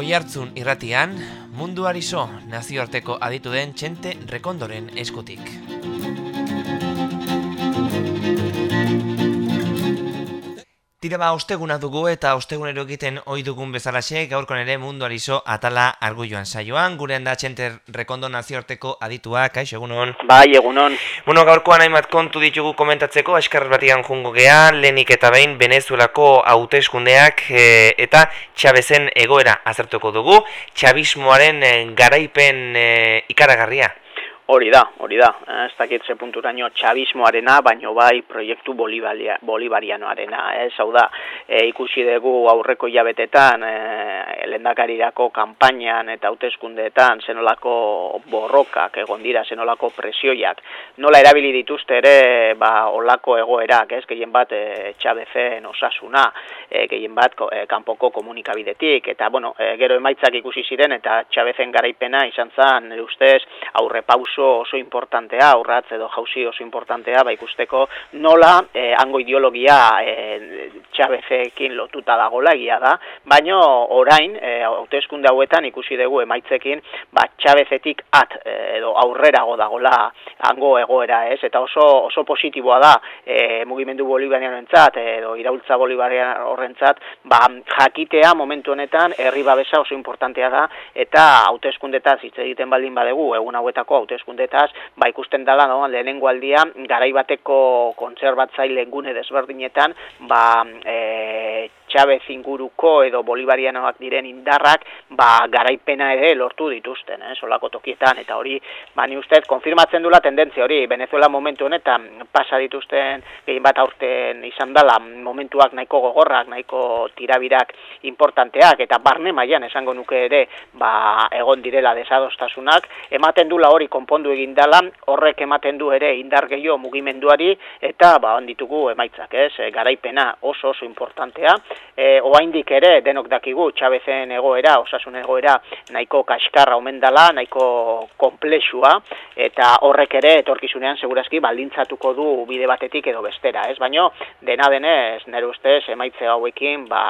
Oihartzun irratian, munduari so nazioarteko aditu den txente rekondoren eskutik. Tira ba, osteguna dugu eta ostegunero egiten ohi dugun bezalaxe, gaurkon ere mundu alizo atala argu joan saioan, gure handa txenter rekondo nazioarteko aditua, kaixo, egunon? Bai, egunon. Bueno, gaurkoan hainbat kontu ditugu komentatzeko, eskarr batian jungo gea, lehenik eta behin Venezuelako hauteskundeak e, eta txabezen egoera azertuko dugu, txabismoaren e, garaipen e, ikaragarria. Hori da, hori da. Ez dakit ze punturaino txabismoarena, baino bai proiektu bolibaria, bolibarianoarena. Ez hau da, e, ikusi dugu aurreko jabetetan, e, lendakarirako kanpainan eta hauteskundeetan zenolako borrokak egon dira, zenolako presioiak. Nola erabili dituzte ere, ba, olako egoerak, ez, gehien bat e, txabezen osasuna, e, gehien bat e, kanpoko komunikabidetik, eta, bueno, e, gero emaitzak ikusi ziren, eta txabezen garaipena izan zen, ustez, aurre pauso oso oso importantea, aurratz edo jauzi oso importantea, ba ikusteko nola eh, hango ideologia eh, txabezekin lotuta dagoela egia da, baino orain, eh, hauetan ikusi dugu emaitzekin, ba txabezetik at eh, edo aurrerago dagoela hango egoera, ez? Eta oso oso positiboa da eh, mugimendu bolivarianoentzat edo iraultza bolivarian horrentzat, ba jakitea momentu honetan herri babesa oso importantea da eta hauteskundetaz hitz egiten baldin badegu egun hauetako hauteskunde hauteskundetaz, ba ikusten dela no, lehenengo aldia garaibateko kontserbatzaile gune desberdinetan, ba e, Chavez inguruko edo bolivarianoak diren indarrak ba, garaipena ere lortu dituzten, eh, solako tokietan, eta hori, ba, ni ustez, konfirmatzen dula tendentzia hori, Venezuela momentu honetan pasa dituzten, gehien bat aurten izan dela, momentuak nahiko gogorrak, nahiko tirabirak importanteak, eta barne mailan esango nuke ere, ba, egon direla desadostasunak, ematen dula hori konpondu egin dela, horrek ematen du ere indar gehiago mugimenduari, eta ba, onditugu emaitzak, ez, garaipena oso oso importantea, e, oaindik ere denok dakigu txabezen egoera, osasun egoera nahiko kaskarra omen dela, nahiko komplexua, eta horrek ere etorkizunean segurazki baldintzatuko du bide batetik edo bestera, ez? Baino, dena denez, nire ustez, emaitze hauekin, ba,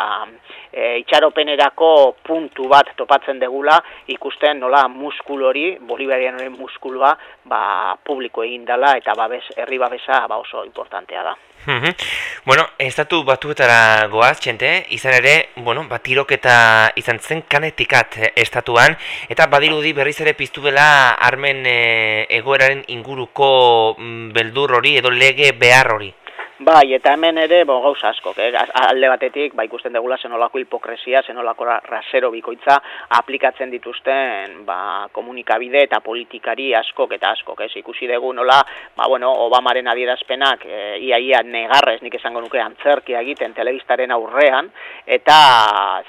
e, itxaropenerako puntu bat topatzen degula, ikusten nola muskul hori, bolivarianoren muskulua, ba, publiko egin dela, eta babes, herri babesa ba oso importantea da. Bueno, estatu batuetara goaz, txente, izan ere, bueno, batiroketa izan zen kanetikat estatuan, eta badirudi berriz ere piztu dela armen e, egoeraren inguruko mm, beldur hori edo lege behar hori. Bai, eta hemen ere, bo, gauza asko, eh? alde batetik, ba, ikusten degula zenolako hipokresia, zenolako rasero bikoitza aplikatzen dituzten ba, komunikabide eta politikari askok eta askok, ez ikusi dugu nola, ba, bueno, Obamaren adierazpenak e, iaia negarrez, nik esango nuke antzerkia egiten telebistaren aurrean, eta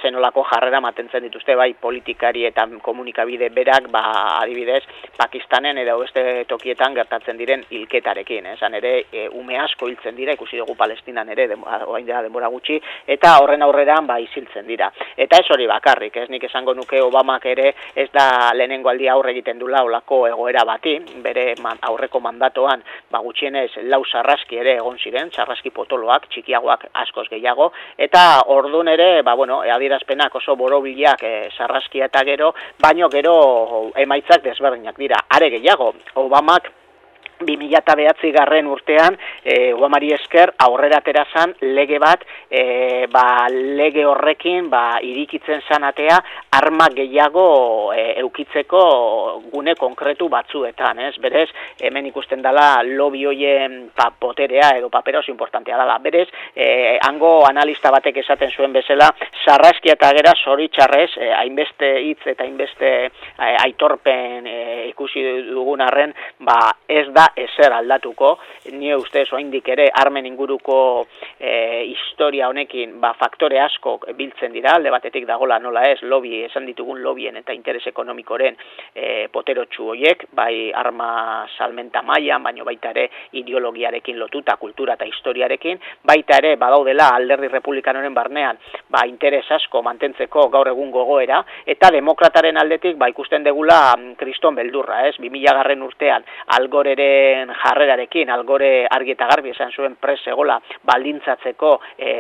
zenolako jarrera matentzen dituzte, bai, politikari eta komunikabide berak, ba, adibidez, Pakistanen edo beste tokietan gertatzen diren hilketarekin, esan ere, e, ume asko hiltzen dira, ikusi dugu Palestinan ere orain dela denbora gutxi eta horren aurreran ba isiltzen dira. Eta ez hori bakarrik, ez nik esango nuke Obamak ere ez da lehenengo aldi aurre egiten dula olako egoera bati, bere aurreko mandatoan ba gutxienez lau sarraski ere egon ziren, sarraski potoloak, txikiagoak askoz gehiago eta ordun ere ba bueno, adierazpenak oso borobilak e, sarraskia eta gero, baino gero emaitzak desberdinak dira. Are gehiago, Obamak 2009 garren urtean, e, Guamari esker aurrera terazan lege bat, e, ba, lege horrekin ba, irikitzen zanatea arma gehiago e, eukitzeko gune konkretu batzuetan, ez? Berez, hemen ikusten dela lobby hoien pa, poterea edo papera oso importantea dela. Berez, e, hango analista batek esaten zuen bezala, sarraskia eta gera zoritxarrez, e, hainbeste hitz eta hainbeste e, aitorpen e, ikusi dugun arren, ba, ez da ezer aldatuko, ni uste oraindik ere armen inguruko e, historia honekin ba, faktore asko biltzen dira, alde batetik dagola nola ez, lobby, esan ditugun lobbyen eta interes ekonomikoren e, poterotxu hoiek, bai arma salmenta mailan, baino baita ere ideologiarekin lotuta, kultura eta historiarekin, baita ere badaudela alderdi republikanoren barnean, ba, interes asko mantentzeko gaur egun gogoera, eta demokrataren aldetik ba, ikusten degula mm, kriston beldurra, ez, 2000 garren urtean algorere jarrerarekin algore argi eta garbi esan zuen pres egola baldintzatzeko e,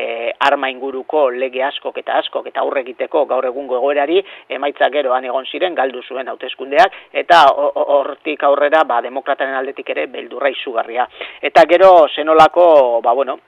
arma inguruko lege askok eta askok eta aurre egiteko gaur egungo egoerari emaitza geroan egon ziren galdu zuen hauteskundeak eta hortik aurrera ba demokrataren aldetik ere beldurra izugarria. Eta gero zenolako ba bueno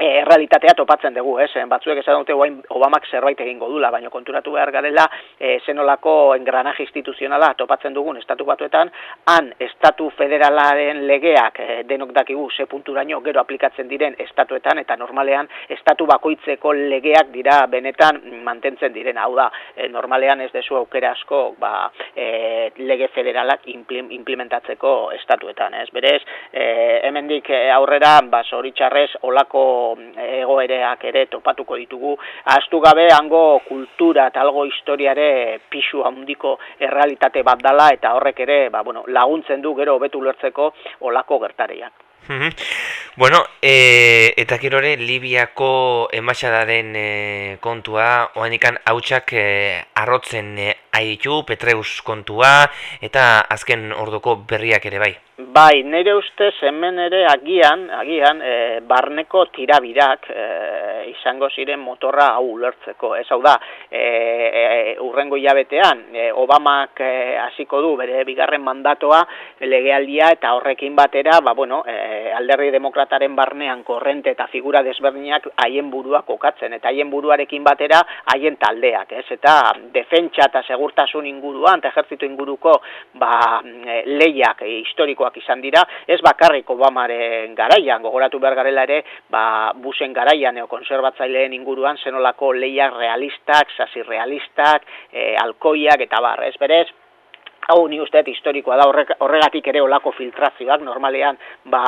e, realitatea topatzen dugu, ez? Batzuek esan dute guain Obamak zerbait egingo dula, baina konturatu behar garela e, zenolako engranaje instituzionala topatzen dugun estatu batuetan, han estatu federalaren legeak e, denok dakigu ze punturaino gero aplikatzen diren estatuetan, eta normalean estatu bakoitzeko legeak dira benetan mantentzen diren, hau da, e, normalean ez dezu aukera asko ba, e, lege federalak implementatzeko estatuetan, ez? Berez, e, hemendik aurrera, ba, zoritxarrez, olako egoereak ere topatuko ditugu. Aztu gabe hango kultura eta algo historiare pisu handiko errealitate bat dala eta horrek ere ba, bueno, laguntzen du gero hobetu lertzeko olako gertareiak. Bueno, e, eta kirore, Libiako emaxadaren e, kontua, oanikan hautsak e, arrotzen e, aitu, Petreus kontua, eta azken orduko berriak ere bai. Bai, nire ustez hemen ere agian, agian, e, barneko tirabirak e, izango ziren motorra hau ulertzeko. Ez hau da, e, e, urrengo hilabetean, e, Obamak hasiko du bere bigarren mandatoa legealdia eta horrekin batera, ba, bueno, e, alderri demokrataren barnean korrente eta figura desberdinak haien buruak kokatzen, eta haien buruarekin batera haien taldeak, ez? Eta defentsa eta segurtasun inguruan, eta ejertzitu inguruko, ba, lehiak historikoak izan dira, ez bakarrik Obamaren garaian, gogoratu behar garela ere, ba, busen garaian neokonserbatzaileen inguruan zenolako lehiak realistak, sasi realistak, e, alkoiak eta bar, ez berez, hau ni usteet historikoa da. Horregatik ere olako filtrazioak normalean ba,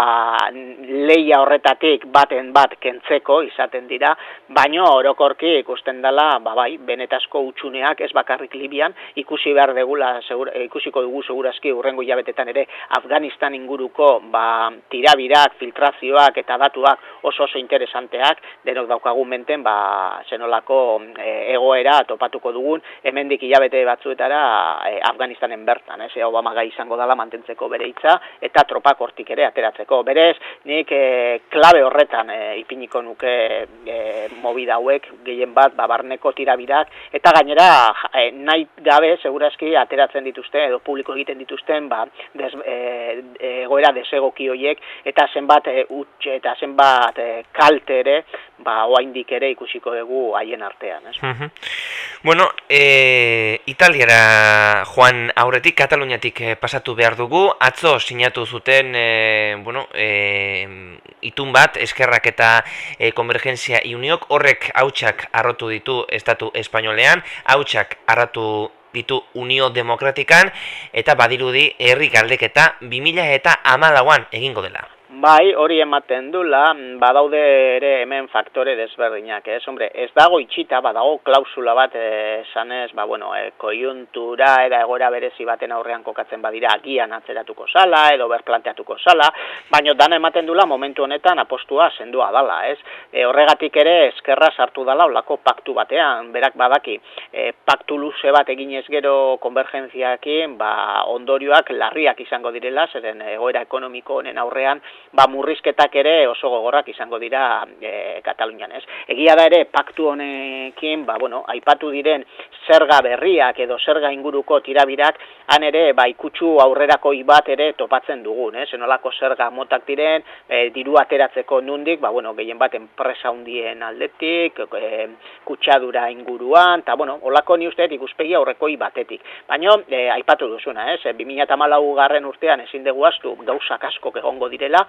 leia horretatik baten bat kentzeko izaten dira, baino orokorki ikusten dela ba, bai, benetazko utxuneak ez bakarrik Libian ikusi behar degula, ikusiko dugu segurazki urrengo hilabetetan ere Afganistan inguruko ba, tirabirak, filtrazioak eta datuak oso oso interesanteak, denok daukagun menten ba, zenolako e, egoera topatuko dugun, hemendik hilabete batzuetara e, Afganistanen bertan, ez, Obama gai izango dala mantentzeko bere hitza eta tropak hortik ere ateratzeko. Berez, nik e, klabe horretan e, ipiniko nuke e, mobida hauek gehien bat babarneko tirabirak eta gainera e, nahi gabe segurazki ateratzen dituzte edo publiko egiten dituzten ba, des, e, egoera desegoki hoiek eta zenbat e, utxe eta zenbat e, kalte ere ba, oaindik ere ikusiko dugu haien artean. Ez? Bueno, e, Italiara joan aurretik, Kataluniatik e, pasatu behar dugu, atzo sinatu zuten, e, bueno, e, itun bat, eskerrak eta e, konvergenzia iuniok, horrek hautsak arrotu ditu Estatu Espainolean, hautsak arratu ditu Unio Demokratikan, eta badirudi herri galdeketa 2000 eta amalauan egingo dela. Bai, hori ematen dula, badaude ere hemen faktore desberdinak, ez? Hombre, ez dago itxita, badago klausula bat esanez, ba, bueno, e, koiuntura eta egoera berezi baten aurrean kokatzen badira agian atzeratuko sala edo berplanteatuko sala, baino dana ematen dula momentu honetan apostua sendua dala, ez? E, horregatik ere eskerra sartu dala olako paktu batean, berak badaki, e, paktu luze bat eginez gero konvergentziakin, ba, ondorioak larriak izango direla, zeren egoera ekonomiko honen aurrean, ba, murrizketak ere oso gogorrak izango dira e, Katalunian, ez? Egia da ere, paktu honekin, ba, bueno, aipatu diren zerga berriak edo zerga inguruko tirabirak, han ere, ba, ikutsu aurrerako bat ere topatzen dugun, ez? Enolako zerga motak diren, e, diru ateratzeko nundik, ba, bueno, gehien bat enpresa hundien aldetik, e, kutsadura inguruan, eta, bueno, olako ni usteet ikuspegi aurrekoi batetik. Baina, e, aipatu duzuna, ez? 2008 garren urtean ezin dugu astu gauzak asko egongo direla,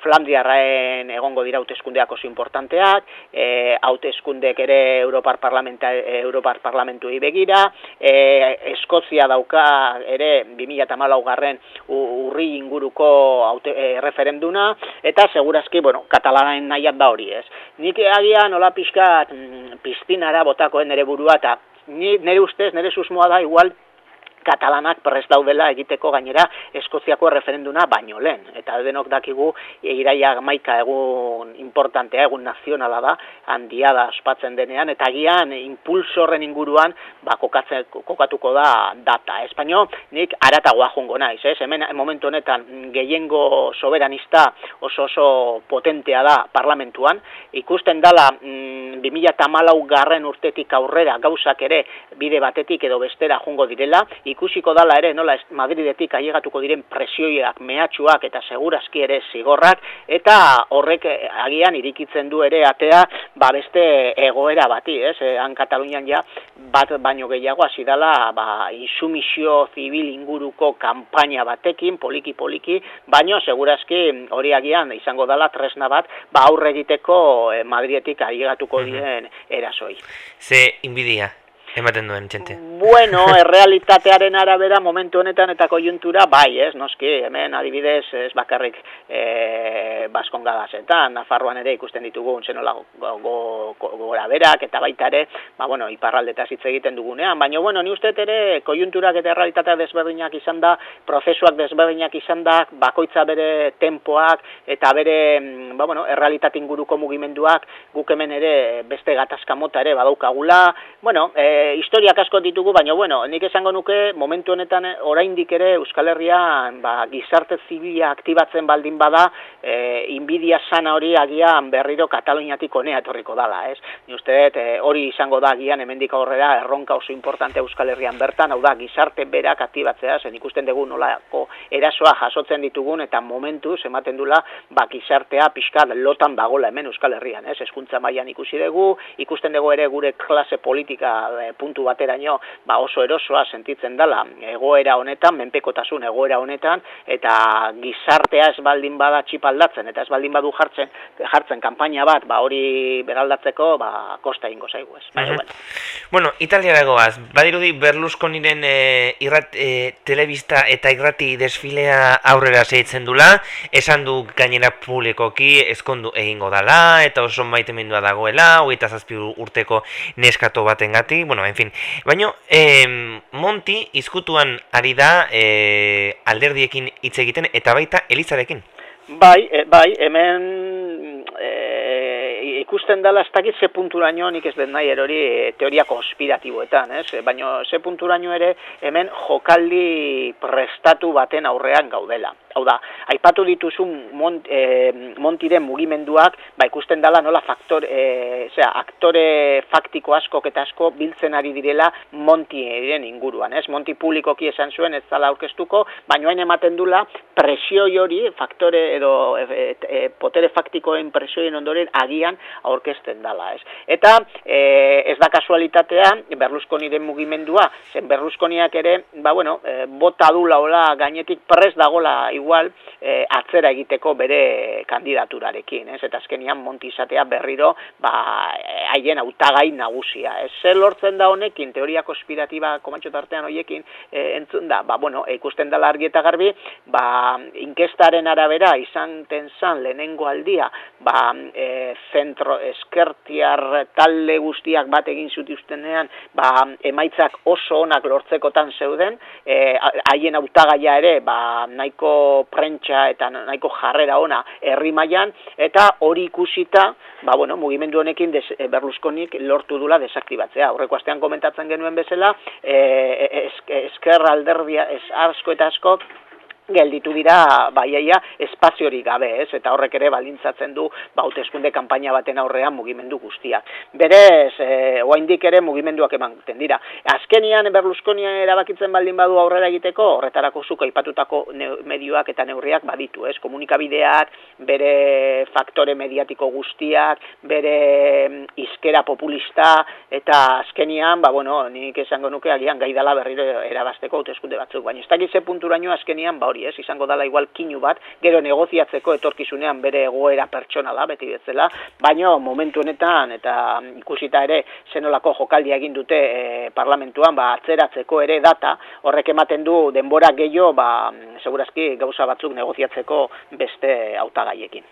Flandriarraen egongo dira hauteskundeak oso importanteak, e, hauteskundek ere Europar, Parlamenta, Europar Parlamentu begira, e, Eskozia dauka ere 2008 garren urri inguruko haute, e, referenduna, eta segurazki, bueno, katalanaen nahiat da hori ez. Nik agian nola pixkat mm, piztinara botakoen nere burua, eta nire ustez, nire susmoa da igual, katalanak prest daudela egiteko gainera Eskoziako referenduna baino lehen. Eta denok dakigu iraia maika egun importantea, egun nazionala da, handia da ospatzen denean, eta gian impulso horren inguruan ba, kokatzen, kokatuko da data. Espaino, nik aratagoa jungo naiz, ez? hemen momentu honetan gehiengo soberanista oso oso potentea da parlamentuan, ikusten dala mm, 2008 garren urtetik aurrera gauzak ere bide batetik edo bestera jungo direla, ikusiko dala ere nola Madridetik ailegatuko diren presioiak, mehatxuak eta segurazki ere zigorrak, eta horrek eh, agian irikitzen du ere atea ba beste egoera bati, ez? Eh, han Katalunian ja bat baino gehiago hasi dela ba insumisio zibil inguruko kanpaina batekin poliki poliki, baino segurazki hori agian izango dela tresna bat ba aurre egiteko eh, Madridetik ailegatuko diren erasoi. Ze inbidia ematen duen txente. Bueno, errealitatearen arabera momentu honetan eta kojuntura bai, ez, noski, hemen adibidez ez bakarrik e, baskonga Nafarroan ere ikusten ditugu zenola gora berak, eta baita ere, ba, bueno, iparraldeta hitz egiten dugunean, baina, bueno, ni uste ere kojunturak eta errealitatea desberdinak izan da, prozesuak desberdinak izan da, bakoitza bere tempoak, eta bere, mm, ba, bueno, errealitate inguruko mugimenduak, guk hemen ere beste gatazka mota ere badaukagula, bueno, e, historiak asko ditugu, baina bueno, nik esango nuke momentu honetan eh, oraindik ere Euskal Herrian ba, gizarte zibila aktibatzen baldin bada, e, inbidia sana hori agian berriro Kataluniatik honea etorriko dala, ez? Ni uste dut eh, hori izango da agian hemendik aurrera erronka oso importante Euskal Herrian bertan, hau da gizarte berak aktibatzea, zen ikusten dugu nolako erasoa jasotzen ditugun eta momentu ematen dula ba gizartea pixkat lotan dagola hemen Euskal Herrian, ez? Eskuntza mailan ikusi dugu, ikusten dugu ere gure klase politika puntu bateraino ba oso erosoa sentitzen dela egoera honetan, menpekotasun egoera honetan, eta gizartea ez baldin bada txipaldatzen, eta ez baldin badu jartzen, jartzen kanpaina bat, ba hori beraldatzeko, ba kosta ingo zaigu ez. Baina, bueno. bueno, Italia goaz, badirudi Berlusconiren e, irrat, e, telebista eta irrati desfilea aurrera zeitzen dula, esan du gainera publikoki ezkondu egingo dala, eta oso maitemendua dagoela, hogeita zazpi urteko neskato baten gati, bueno, en fin. Baina, eh, Monti izkutuan ari da eh, alderdiekin hitz egiten eta baita Elizarekin. Bai, e, bai, hemen e, ikusten dela ez dakit ze punturaino nik ez den nahi erori e, teoria konspiratiboetan, ez? Baina ze punturaino ere hemen jokaldi prestatu baten aurrean gaudela hau da, aipatu dituzun mont, e, montiren mugimenduak, ba ikusten dela nola faktor, e, zera, aktore faktiko asko eta asko biltzen ari direla montiren inguruan, ez? Monti publikoki esan zuen ez zala aurkeztuko, baina hain ematen dula presio hori, faktore edo e, e, potere faktikoen presioen ondoren agian aurkezten dala, ez? Eta e, ez da kasualitatea Berlusconiren mugimendua, zen Berlusconiak ere, ba bueno, e, bota dula hola gainetik prez dagola igual e, atzera egiteko bere kandidaturarekin, ez? Eta azkenian Monti izatea berriro ba haien hautagai nagusia, ez? Zer lortzen da honekin teoria konspiratiba komantxo tartean hoiekin e, entzun da, ba bueno, ikusten da argi eta garbi, ba inkestaren arabera izan tensan lehenengo aldia, ba e, zentro eskertiar talde guztiak bat egin zutuztenean, ba emaitzak oso onak lortzekotan zeuden, haien e, hautagaia ere, ba nahiko prentsa eta nahiko jarrera ona herri mailan eta hori ikusita ba bueno mugimendu honekin des, e, Berlusconik lortu dula desaktibatzea. Aurreko astean komentatzen genuen bezala eh esker alderdia es asko eta asko gelditu dira baiaia espaziorik gabe, ez? Eta horrek ere balintzatzen du ba kanpaina baten aurrean mugimendu guztia. Berez, eh oraindik ere mugimenduak ematen dira. Azkenian Berlusconia erabakitzen baldin badu aurrera egiteko, horretarako zuko aipatutako medioak eta neurriak baditu, ez? Komunikabideak, bere faktore mediatiko guztiak, bere mm, iskera populista eta azkenian, ba bueno, nik esango nuke agian gaidala berriro erabasteko hauteskunde batzuk, baina ez dakiz ze punturaino azkenian ba hori ez, izango dala igual kinu bat, gero negoziatzeko etorkizunean bere egoera pertsonala beti betzela, baino momentu honetan eta ikusita ere zenolako jokaldia egin dute e, parlamentuan, ba atzeratzeko ere data, horrek ematen du denbora gehiago, ba segurazki gauza batzuk negoziatzeko beste hautagaiekin.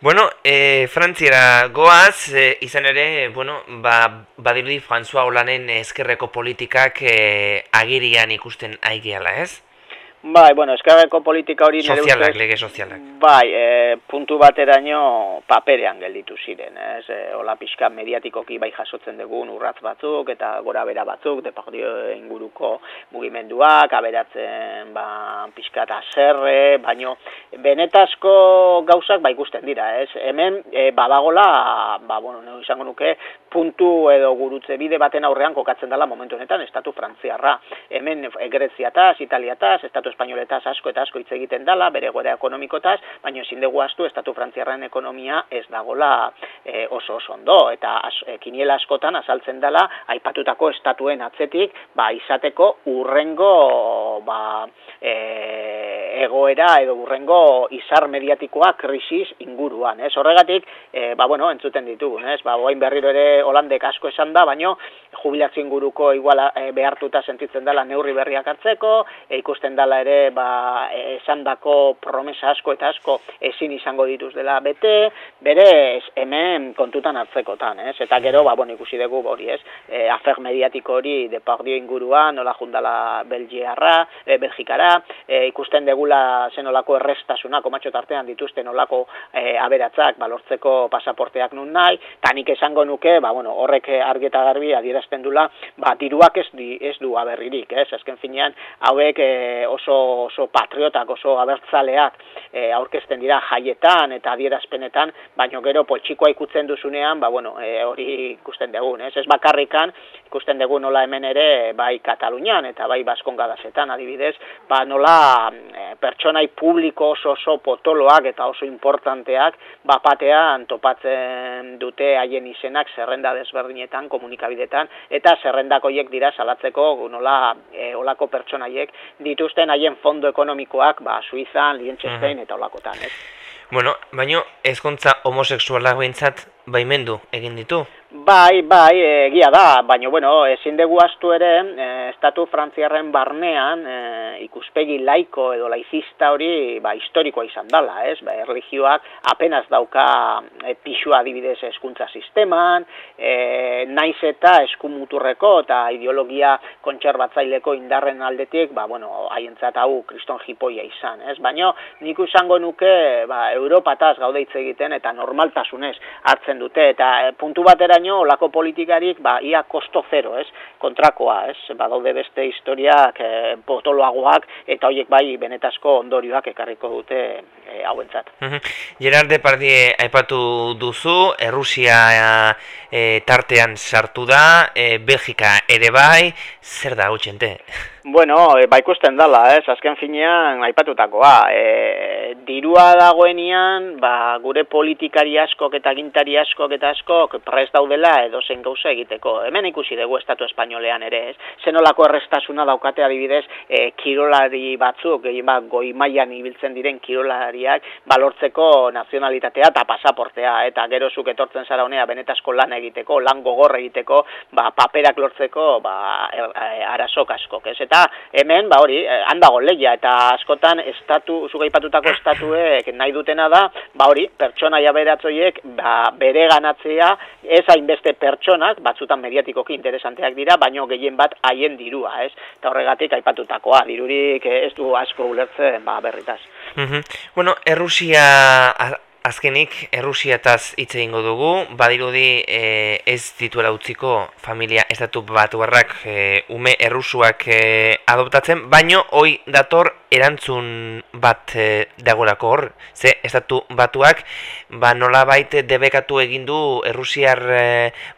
Bueno, e, Frantziera goaz, e, izan ere, bueno, ba, badirudi François Holanen ezkerreko politikak eh, agirian ikusten aigeala, ez? Bai, bueno, eskarreko politika hori nire Sozialak, lege sozialak. Bai, e, puntu bateraino paperean gelditu ziren, ez? E, ola pixka mediatikoki bai jasotzen dugun urratz batzuk eta gora bera batzuk, depardio inguruko mugimenduak, aberatzen ba, pixka eta zerre, baino benetazko gauzak bai ikusten dira, ez? Hemen, e, badagola, ba, bueno, izango nuke, puntu edo gurutze bide baten aurrean kokatzen dela momentu honetan, estatu frantziarra. Hemen, e, greziataz, italiataz, estatu espainoletaz asko eta asko hitz egiten dala, bere goera ekonomikotaz, baina ezin dugu astu estatu frantziarren ekonomia ez dagola e, oso oso ondo. Eta as, e, kiniela askotan azaltzen dela aipatutako estatuen atzetik, ba izateko urrengo ba, e, egoera edo urrengo izar mediatikoa krisis inguruan, ez? Horregatik, e, ba bueno, entzuten ditugu, ez? Ba orain berriro ere Holandek asko esan da, baino jubilazio inguruko iguala e, behartuta sentitzen dela neurri berriak hartzeko, e, ikusten dela ere ba, esandako promesa asko eta asko ezin izango dituz dela bete, bere hemen kontutan hartzekotan, ez? Eta gero, ba, bueno, ikusi dugu hori, ez? E, afer mediatiko hori depardio inguruan, nola jundala Belgiarra, e, Belgikara, e, ikusten degula zenolako errestasuna, komatxo tartean dituzten nolako e, aberatzak, balortzeko pasaporteak nun nahi, eta nik esango nuke, ba, bueno, horrek argeta garbi adierazten dula, ba, diruak ez, di, ez du aberririk, ez? Azken finean, hauek e, oso, oso patriotak, oso abertzaleak e, aurkezten dira jaietan eta adierazpenetan, baino gero poltsikoa ikutzen duzunean, ba, bueno, e, hori ikusten dugun, ez? Ez bakarrikan, ikusten dugu nola hemen ere, bai Katalunian eta bai Baskongadazetan, adibidez, ba, nola e, pertsonai publiko oso oso potoloak eta oso importanteak, bapatean topatzen dute haien izenak zerrenda desberdinetan, komunikabidetan, eta zerrendakoiek dira salatzeko nola e, olako pertsonaiek dituzten haien fondo ekonomikoak, ba, Suizan, Lientxestein eta olakotan, ez? Bueno, baino, ezkontza homoseksualak behintzat baimendu egin ditu? Bai, bai, egia da, baina, bueno, ezin dugu astu ere, e, estatu frantziarren barnean, e, ikuspegi laiko edo laizista hori, ba, historikoa izan dala, ez? Ba, erligioak apenas dauka e, pixua adibidez eskuntza sisteman, e, naiz eta eskumuturreko eta ideologia kontserbatzaileko indarren aldetik, ba, bueno, haientzat hau kriston jipoia izan, ez? Baina, nik izango nuke, ba, Europataz gaudeitze egiten eta normaltasunez hartzen dute, eta puntu batera baino olako politikarik ba ia kosto zero, ez? Kontrakoa, ez? Badaude beste historiak e, potoloagoak eta hoiek bai benetazko ondorioak ekarriko dute e, hauentzat. Gerard Depardieu aipatu duzu, Errusia e, tartean sartu da, e, Belgika ere bai, zer da hutsente? Bueno, e, ba ikusten dala, ez, azken finean aipatutakoa. E, dirua dagoenian, ba, gure politikari askok eta gintari askok eta askok prest daudela edo zen gauza egiteko. Hemen ikusi dugu Estatu Espainolean ere, ez. Zenolako errestasuna daukate adibidez, e, kirolari batzuk, egin ba, goi mailan ibiltzen diren kirolariak, balortzeko nazionalitatea eta pasaportea, eta gerozuk etortzen zara honea benetazko lan egiteko, lan gogor egiteko, ba, paperak lortzeko, ba, er, e, arazok askok, ez. Eta hemen, ba hori, eh, handago leia, eta askotan estatu, zugaipatutako estatuek nahi dutena da, ba hori, pertsona jaberatzoiek ba, bere ganatzea, ez hainbeste pertsonak, batzutan mediatikoki interesanteak dira, baino gehien bat haien dirua, ez? Eta horregatik aipatutakoa, dirurik ez du asko ulertzen, ba, berritaz. Bueno, Errusia Azkenik, Errusiataz hitz egingo dugu, badirudi e, ez dituela utziko familia estatu batu barrak e, ume errusuak e, adoptatzen, baino hoi dator erantzun bat e, dagolako hor, ze estatu batuak ba nola baite debekatu egindu errusiar e,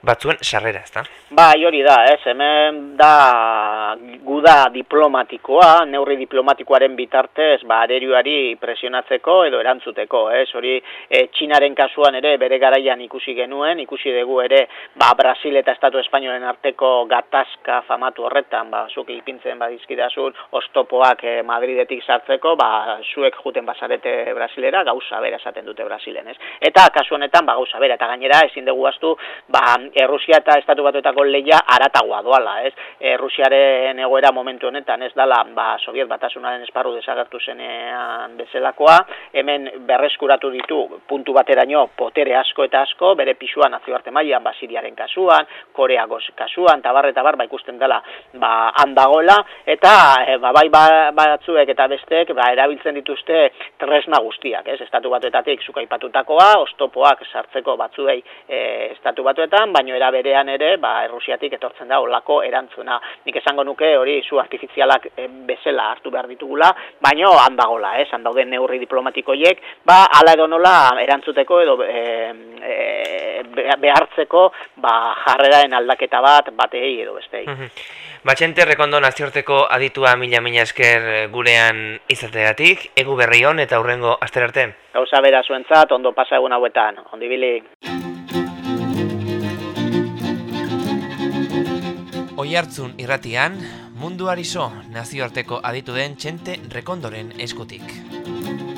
batzuen sarrera, ezta? Ba, hori da, ez, hemen da guda diplomatikoa, neurri diplomatikoaren bitartez, ba, arerioari presionatzeko edo erantzuteko, ez, hori e, txinaren kasuan ere bere garaian ikusi genuen, ikusi dugu ere, ba, Brasil eta Estatu Espainolen arteko gatazka famatu horretan, ba, zuke ipintzen badizkidazun, ostopoak e, Madrid Brasiletik sartzeko, ba, zuek juten bazarete Brasilera, gauza bera esaten dute Brasilen, ez? Eta kasu honetan, ba, gauza bera, eta gainera, ezin dugu astu, ba, Errusia eta Estatu Batuetako leia aratagoa doala, ez? Errusiaren egoera momentu honetan, ez dala, ba, Soviet batasunaren esparru desagertu zenean bezalakoa, hemen berreskuratu ditu puntu bateraino potere asko eta asko, bere pisua nazioarte mailan ba, Siriaren kasuan, Koreako kasuan, tabar eta bar, ba, ikusten dela, ba, handagoela, eta e, ba, bai ba, batzuek eta bestek ba, erabiltzen dituzte tresna guztiak, ez? Estatu batuetatik zukaipatutakoa, ostopoak sartzeko batzuei e, estatu batuetan, baino era berean ere, ba, Errusiatik etortzen da olako erantzuna. Nik esango nuke hori zu artifizialak e, bezala hartu behar ditugula, baino handagola, ez? Handauden neurri diplomatikoiek, ba, ala edo nola erantzuteko edo e, e, behartzeko ba, jarreraen aldaketa bat batei edo bestei. Batxente rekondo naziorteko aditua mila mila esker gurean izateatik, egu berri hon eta hurrengo asterarte. Gauza bera zuentzat, ondo pasa egun hauetan, ondibili. Oi hartzun irratian, mundu arizo nazioarteko aditu den txente rekondoren eskutik.